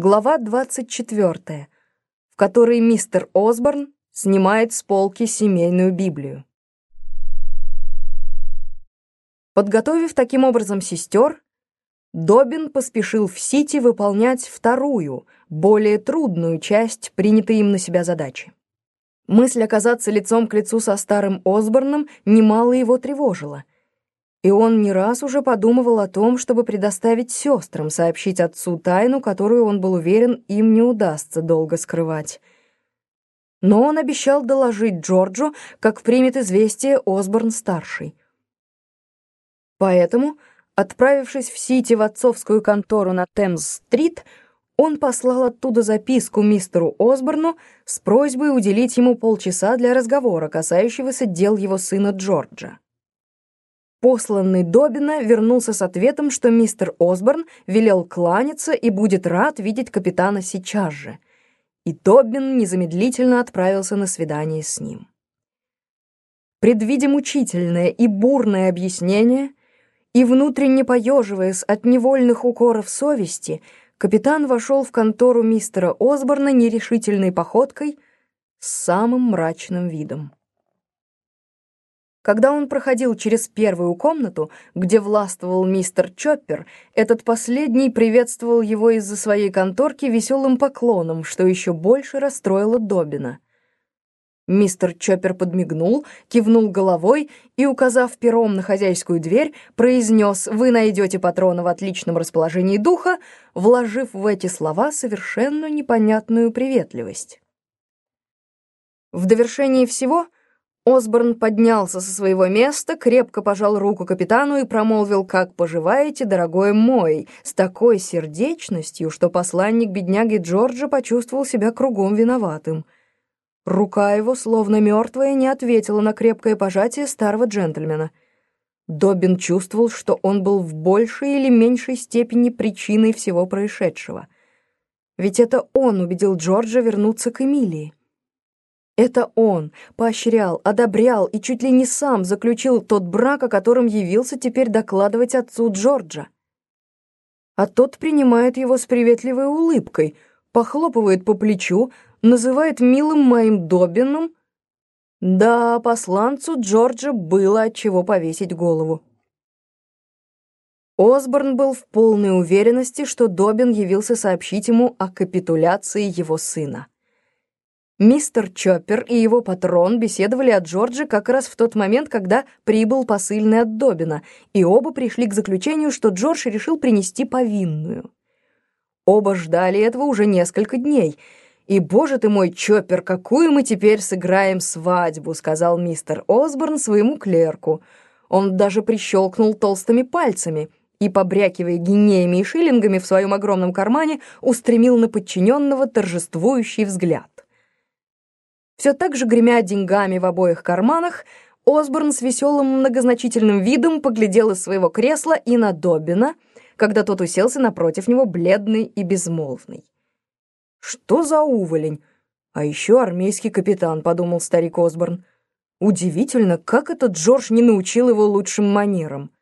Глава 24, в которой мистер Осборн снимает с полки семейную Библию. Подготовив таким образом сестер, Добин поспешил в Сити выполнять вторую, более трудную часть принятой им на себя задачи. Мысль оказаться лицом к лицу со старым Осборном немало его тревожила — и он не раз уже подумывал о том, чтобы предоставить сестрам сообщить отцу тайну, которую он был уверен, им не удастся долго скрывать. Но он обещал доложить Джорджу, как примет известие Осборн-старший. Поэтому, отправившись в Сити в отцовскую контору на Темс-стрит, он послал оттуда записку мистеру Осборну с просьбой уделить ему полчаса для разговора, касающегося дел его сына Джорджа. Посланный Добина вернулся с ответом, что мистер Осборн велел кланяться и будет рад видеть капитана сейчас же. И Добин незамедлительно отправился на свидание с ним. Предвидя мучительное и бурное объяснение, и внутренне поеживаясь от невольных укоров совести, капитан вошел в контору мистера Осборна нерешительной походкой с самым мрачным видом. Когда он проходил через первую комнату, где властвовал мистер Чоппер, этот последний приветствовал его из-за своей конторки веселым поклоном, что еще больше расстроило Добина. Мистер Чоппер подмигнул, кивнул головой и, указав пером на хозяйскую дверь, произнес «Вы найдете патрона в отличном расположении духа», вложив в эти слова совершенно непонятную приветливость. В довершении всего — Осборн поднялся со своего места, крепко пожал руку капитану и промолвил «Как поживаете, дорогой мой?» с такой сердечностью, что посланник бедняги Джорджа почувствовал себя кругом виноватым. Рука его, словно мертвая, не ответила на крепкое пожатие старого джентльмена. Добин чувствовал, что он был в большей или меньшей степени причиной всего происшедшего. Ведь это он убедил Джорджа вернуться к Эмилии. Это он поощрял, одобрял и чуть ли не сам заключил тот брак, о котором явился теперь докладывать отцу Джорджа. А тот принимает его с приветливой улыбкой, похлопывает по плечу, называет милым моим Добином. Да, посланцу Джорджа было от чего повесить голову. Осборн был в полной уверенности, что Добин явился сообщить ему о капитуляции его сына. Мистер Чоппер и его патрон беседовали о Джорджи как раз в тот момент, когда прибыл посыльный от Добина, и оба пришли к заключению, что Джордж решил принести повинную. Оба ждали этого уже несколько дней. «И, боже ты мой, Чоппер, какую мы теперь сыграем свадьбу!» — сказал мистер Осборн своему клерку. Он даже прищелкнул толстыми пальцами и, побрякивая гинеями и шиллингами в своем огромном кармане, устремил на подчиненного торжествующий взгляд. Все так же гремя деньгами в обоих карманах, Осборн с веселым многозначительным видом поглядел из своего кресла и на Добина, когда тот уселся напротив него, бледный и безмолвный. «Что за уволень? А еще армейский капитан», — подумал старик Осборн. «Удивительно, как этот Джордж не научил его лучшим манерам».